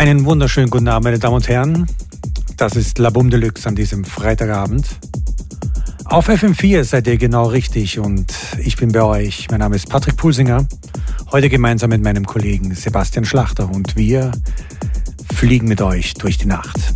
Einen wunderschönen guten Abend, meine Damen und Herren. Das ist La Boom Deluxe an diesem Freitagabend. Auf FM4 seid ihr genau richtig und ich bin bei euch. Mein Name ist Patrick Pulsinger. Heute gemeinsam mit meinem Kollegen Sebastian Schlachter und wir fliegen mit euch durch die Nacht.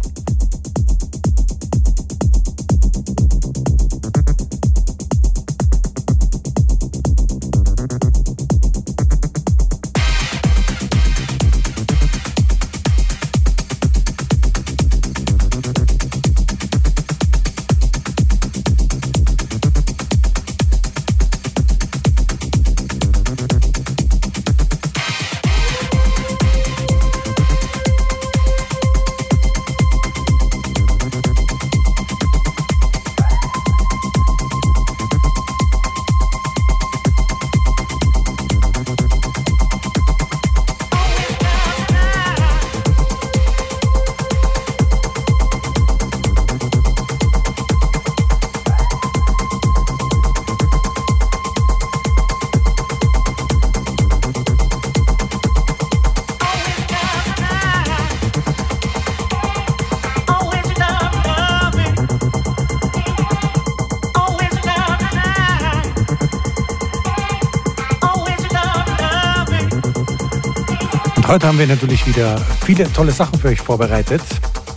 Heute haben wir natürlich wieder viele tolle Sachen für euch vorbereitet.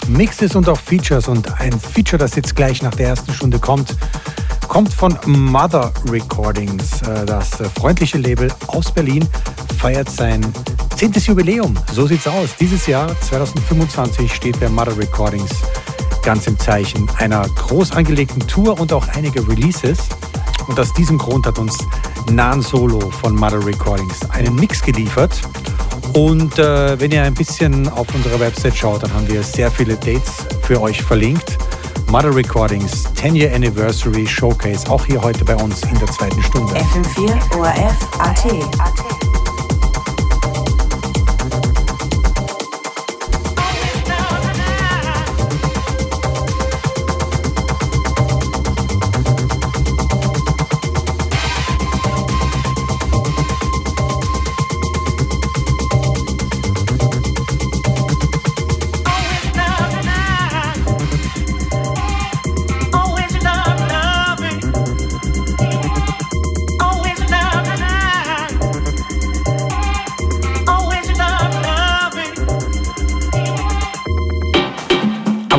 Mixes und auch Features und ein Feature, das jetzt gleich nach der ersten Stunde kommt, kommt von Mother Recordings. Äh, das freundliche Label aus Berlin feiert sein zehntes Jubiläum. So sieht's aus. Dieses Jahr 2025 steht bei Mother Recordings ganz im Zeichen einer groß angelegten Tour und auch einige Releases. Und aus diesem Grund hat uns Nan Solo von Mother Recordings einen Mix geliefert. Und äh, wenn ihr ein bisschen auf unserer Website schaut, dann haben wir sehr viele Dates für euch verlinkt. Mother Recordings 10 Year Anniversary Showcase, auch hier heute bei uns in der zweiten Stunde. FM4 ORF AT.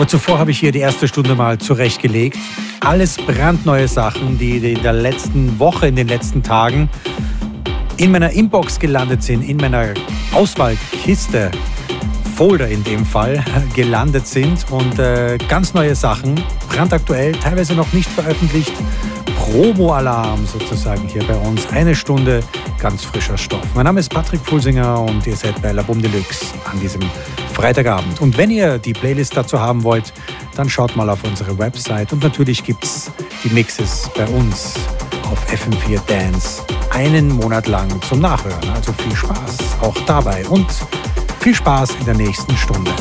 Zuvor habe ich hier die erste Stunde mal zurechtgelegt. Alles brandneue Sachen, die in der letzten Woche, in den letzten Tagen in meiner Inbox gelandet sind, in meiner Auswahlkiste, Folder in dem Fall, gelandet sind und äh, ganz neue Sachen, brandaktuell, teilweise noch nicht veröffentlicht. Promo-Alarm sozusagen hier bei uns. Eine Stunde ganz frischer Stoff. Mein Name ist Patrick Pulsinger und ihr seid bei La Deluxe an diesem Freitagabend. Und wenn ihr die Playlist dazu haben wollt, dann schaut mal auf unsere Website. Und natürlich gibt es die Mixes bei uns auf FM4 Dance einen Monat lang zum Nachhören. Also viel Spaß auch dabei und viel Spaß in der nächsten Stunde.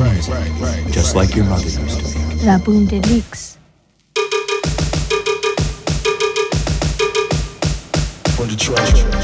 right, right, right, just like your mother used to. La Boom de For Detroit.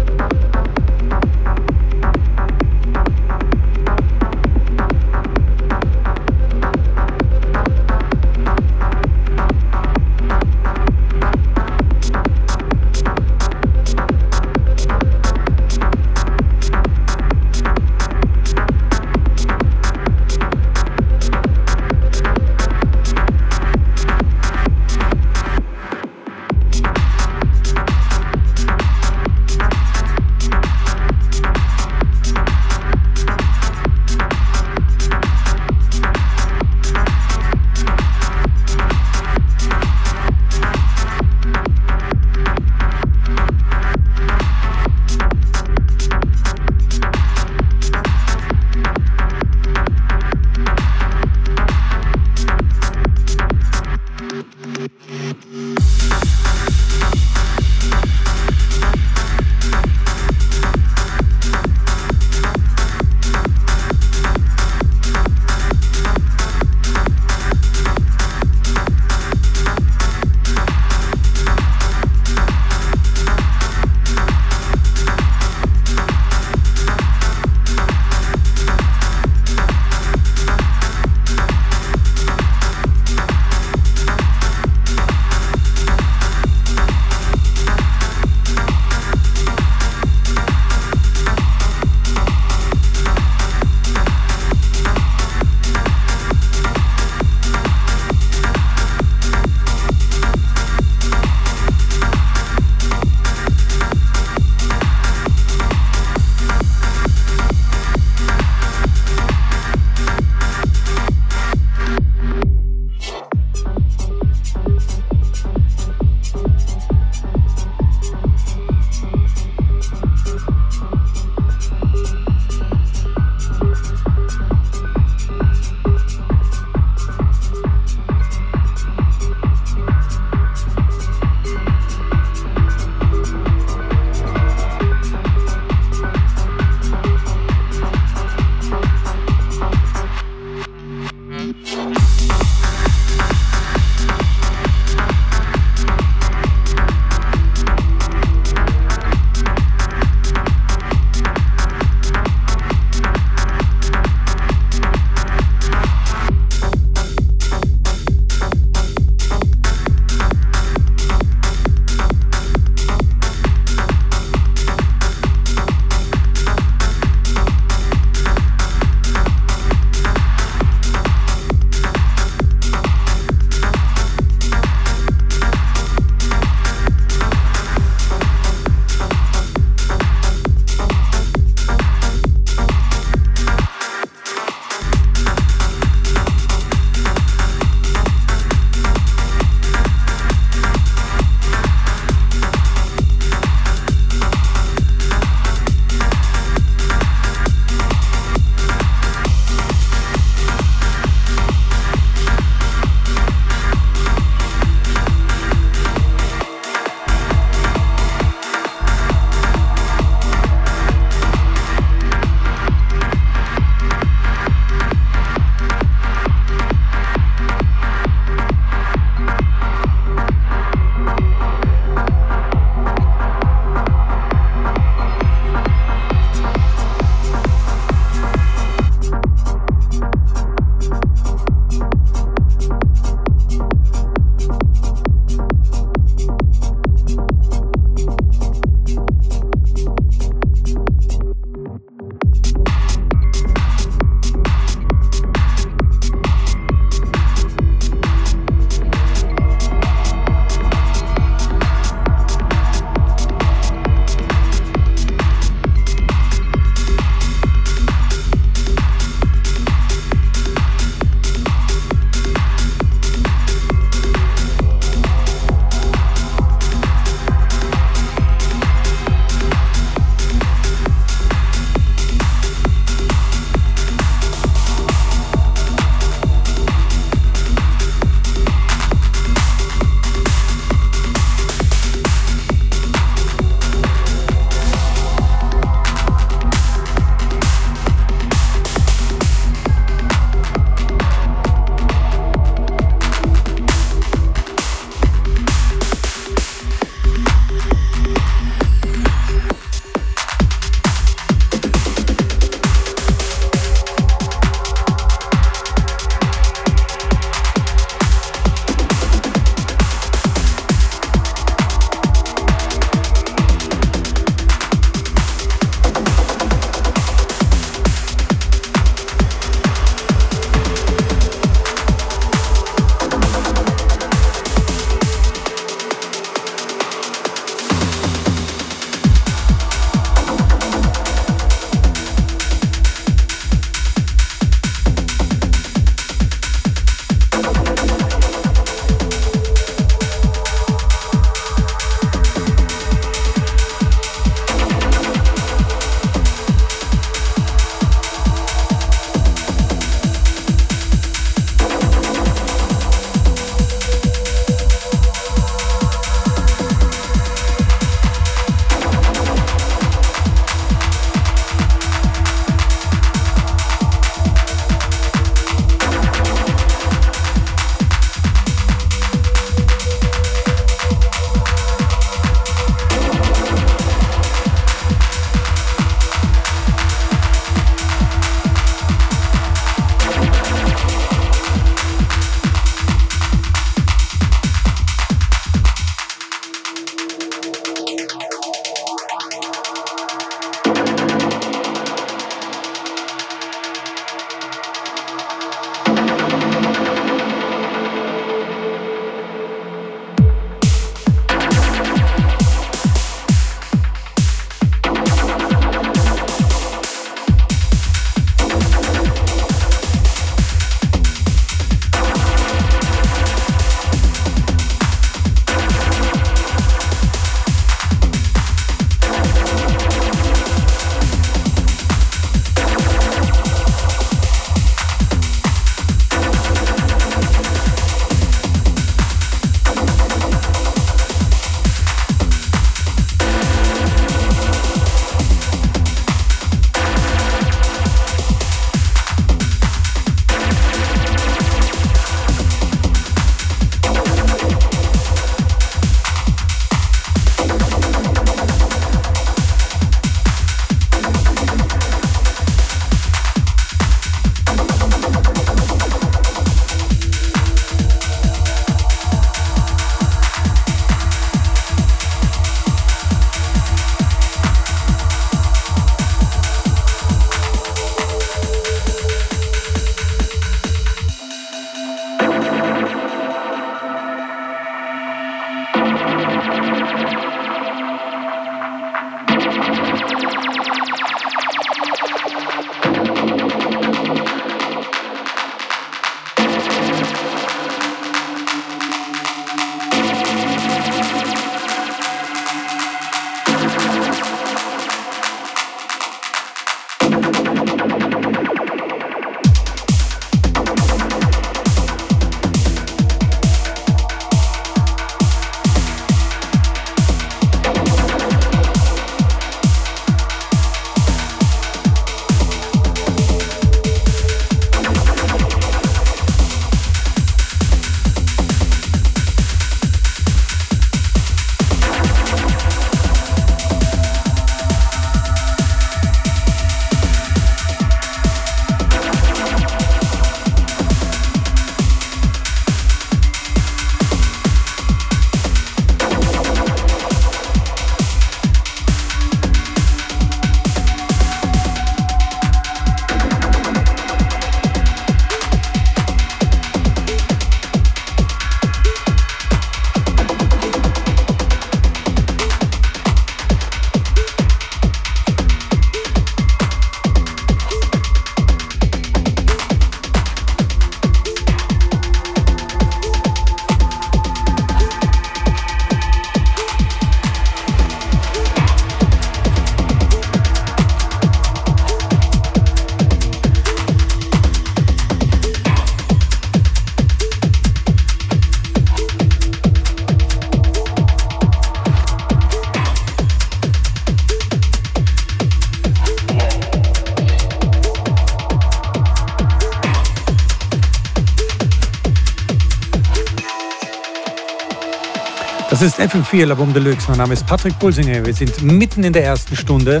Ist FM4 Labum Deluxe. Mein Name ist Patrick Pulsinger. Wir sind mitten in der ersten Stunde.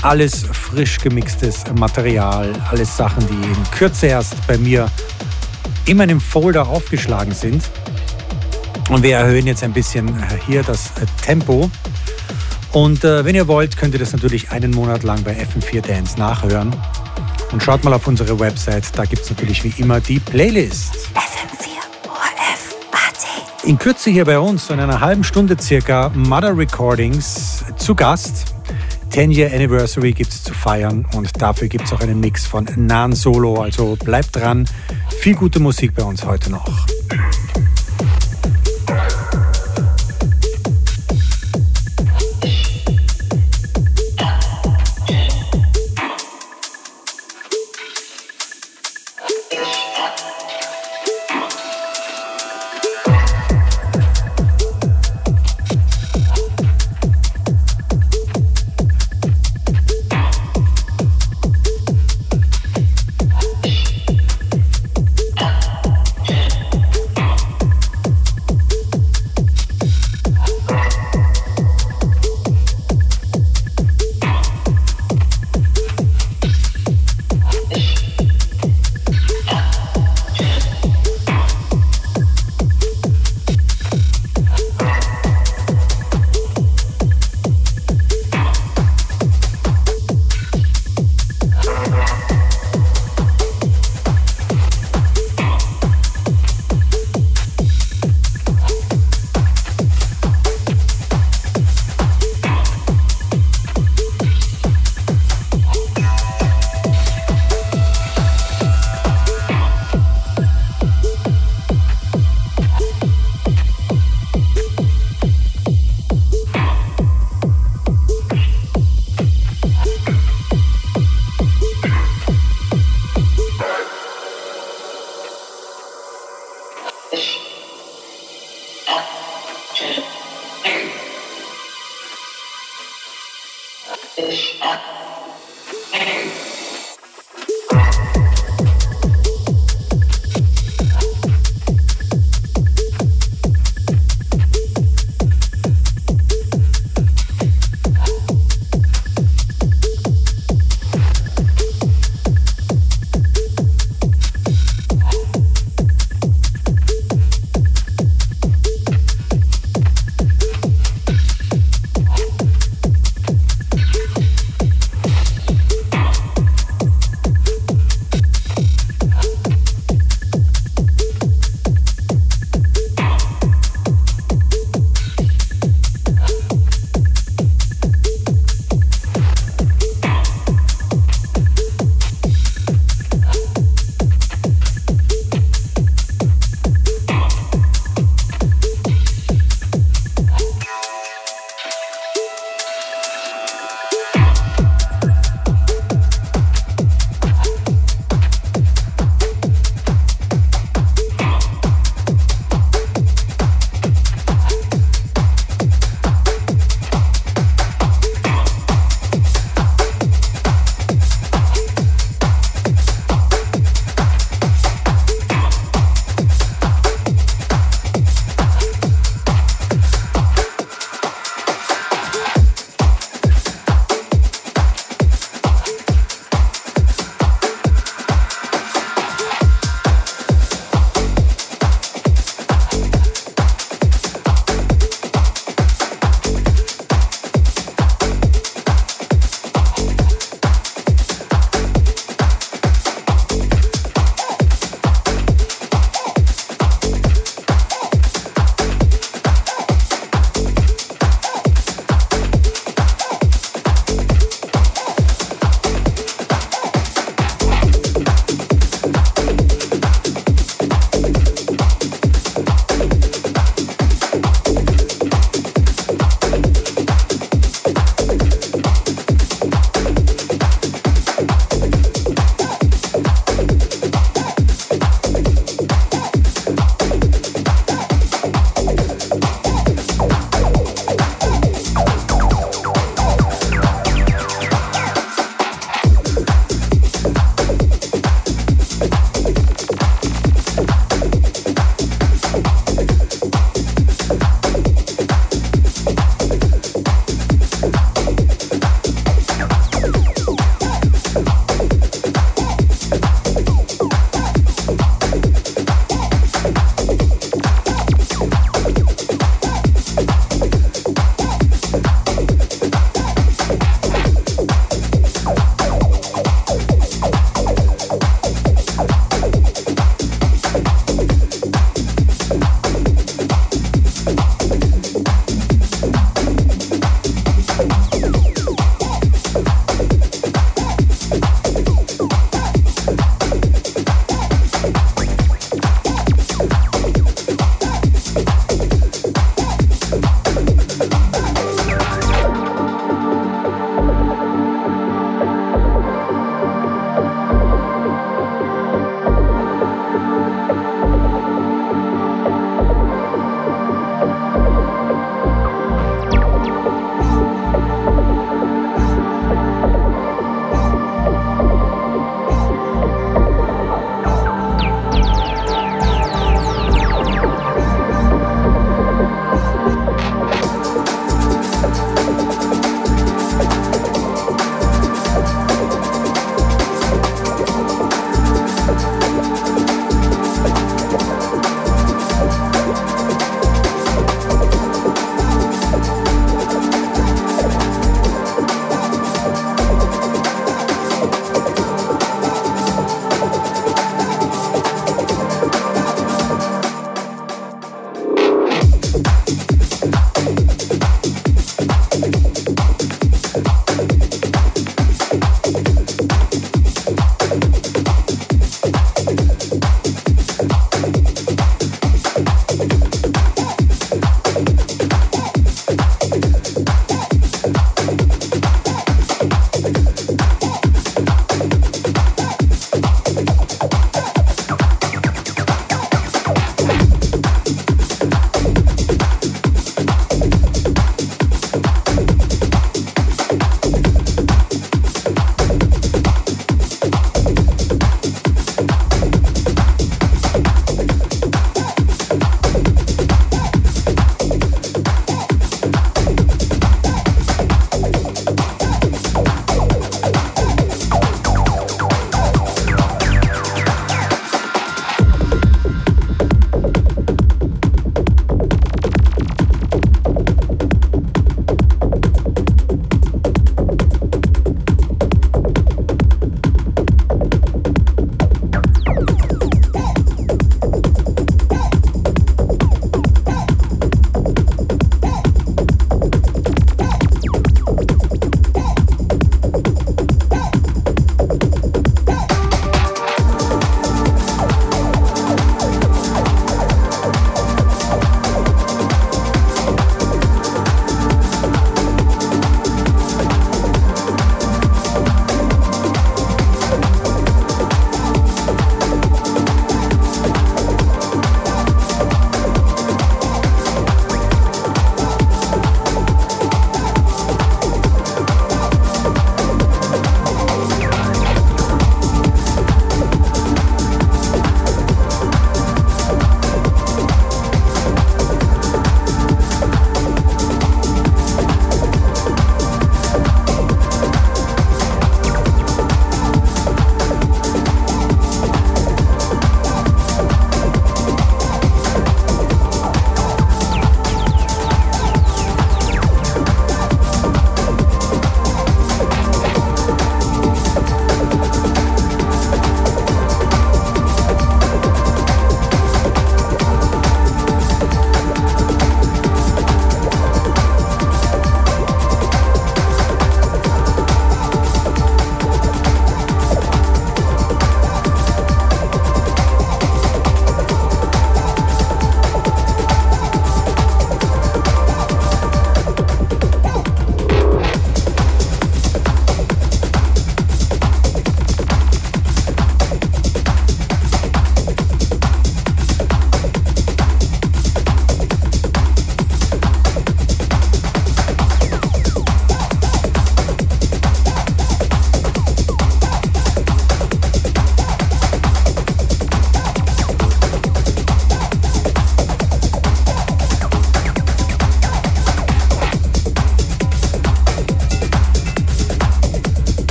Alles frisch gemixtes Material, alles Sachen, die in Kürze erst bei mir in meinem Folder aufgeschlagen sind. Und wir erhöhen jetzt ein bisschen hier das Tempo. Und äh, wenn ihr wollt, könnt ihr das natürlich einen Monat lang bei FM4 Dance nachhören. Und schaut mal auf unsere Website, da gibt es natürlich wie immer die Playlist. In Kürze hier bei uns, in einer halben Stunde circa, Mother Recordings zu Gast. 10 Year Anniversary gibt es zu feiern und dafür gibt es auch einen Mix von Nan Solo. Also bleibt dran, viel gute Musik bei uns heute noch.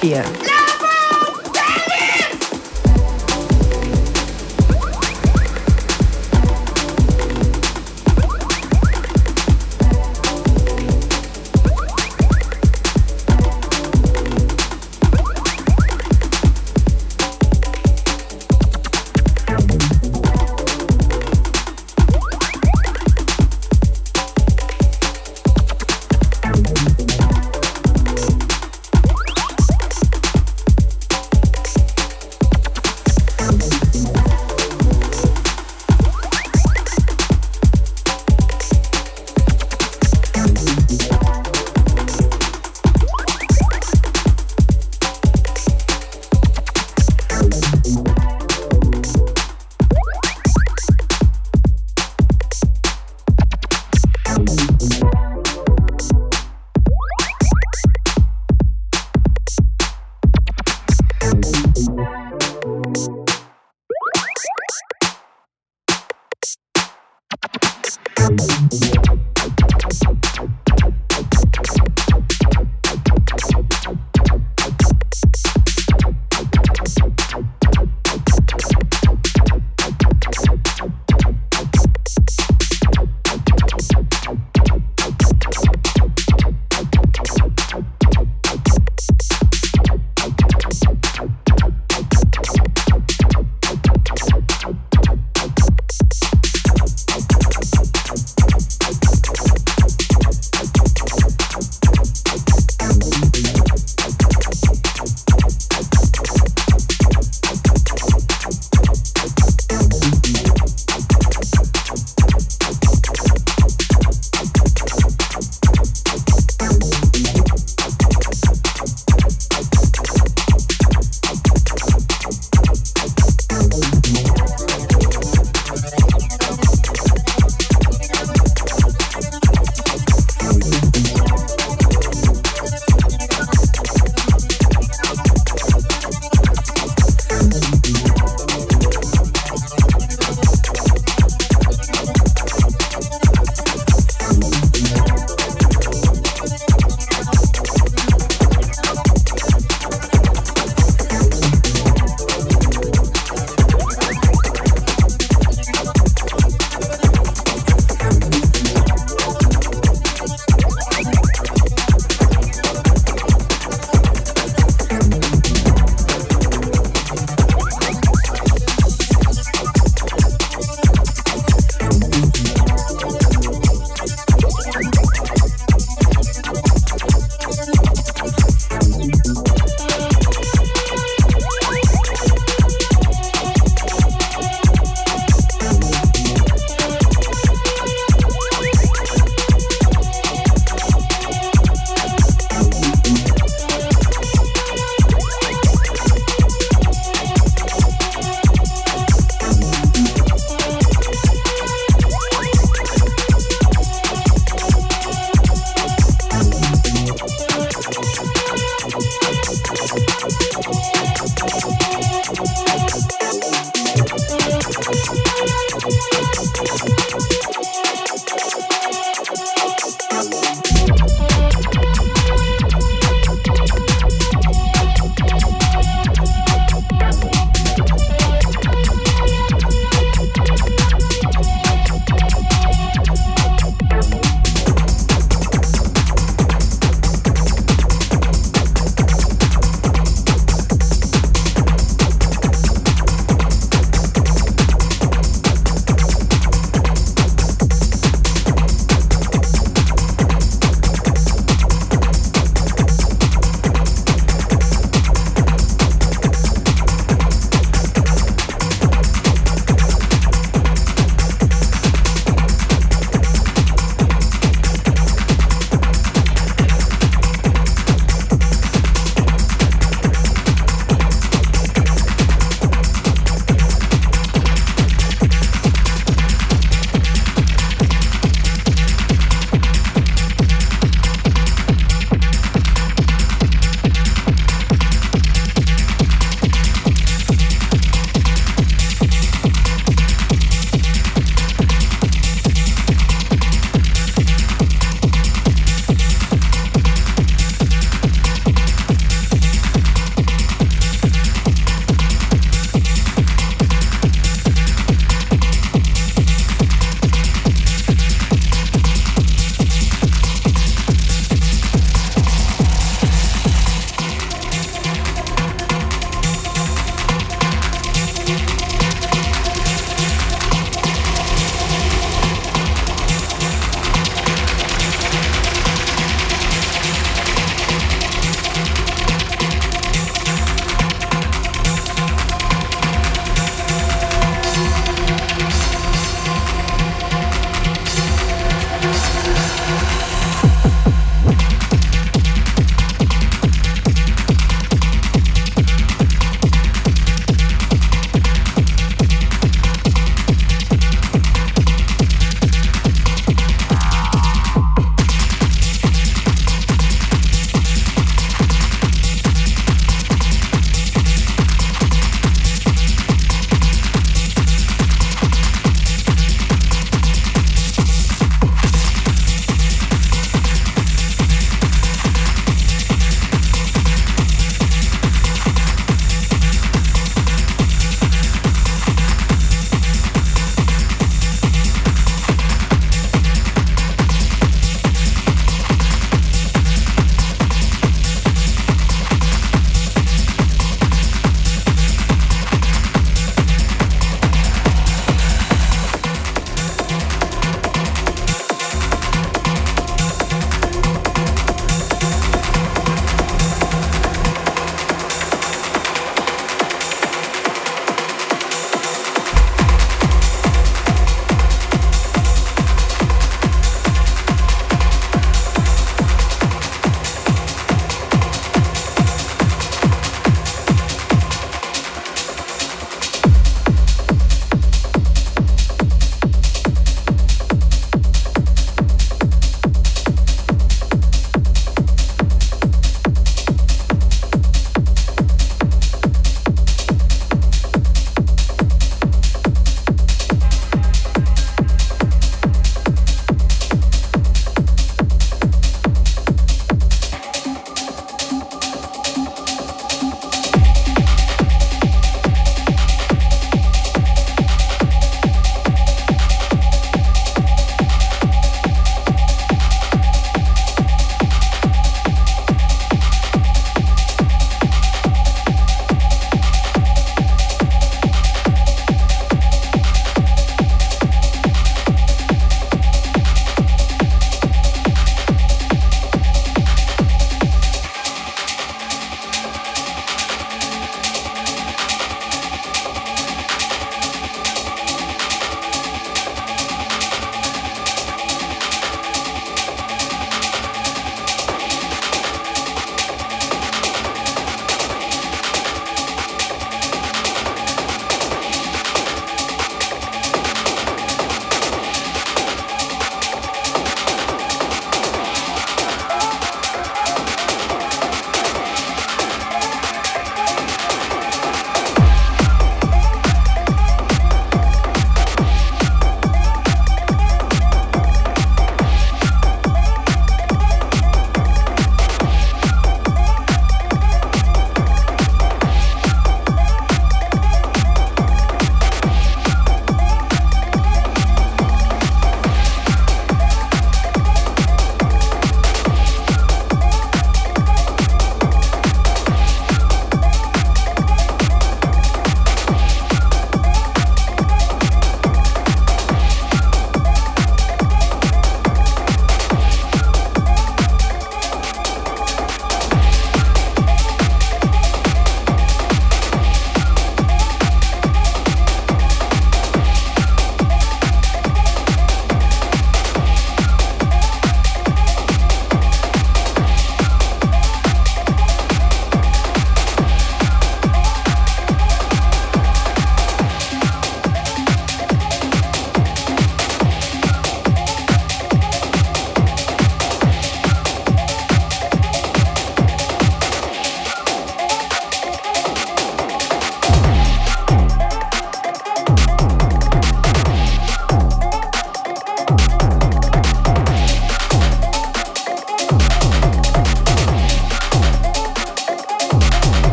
FM4.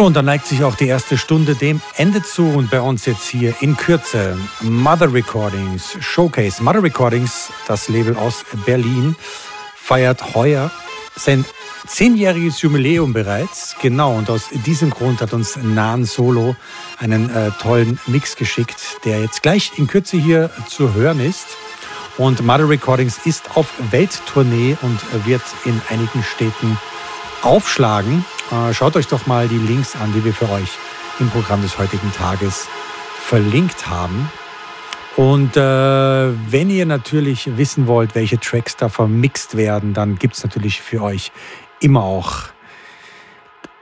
So, und dann neigt sich auch die erste Stunde dem Ende zu und bei uns jetzt hier in Kürze Mother Recordings Showcase. Mother Recordings, das Label aus Berlin, feiert heuer sein zehnjähriges Jubiläum bereits. Genau, und aus diesem Grund hat uns Nan Solo einen äh, tollen Mix geschickt, der jetzt gleich in Kürze hier zu hören ist. Und Mother Recordings ist auf Welttournee und wird in einigen Städten aufschlagen. Äh, schaut euch doch mal die Links an, die wir für euch im Programm des heutigen Tages verlinkt haben. Und äh, wenn ihr natürlich wissen wollt, welche Tracks da vermixt werden, dann gibt es natürlich für euch immer auch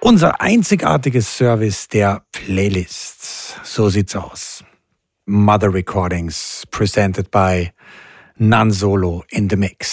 unser einzigartiges Service der Playlists. So sieht's aus. Mother Recordings presented by Nan Solo in the Mix.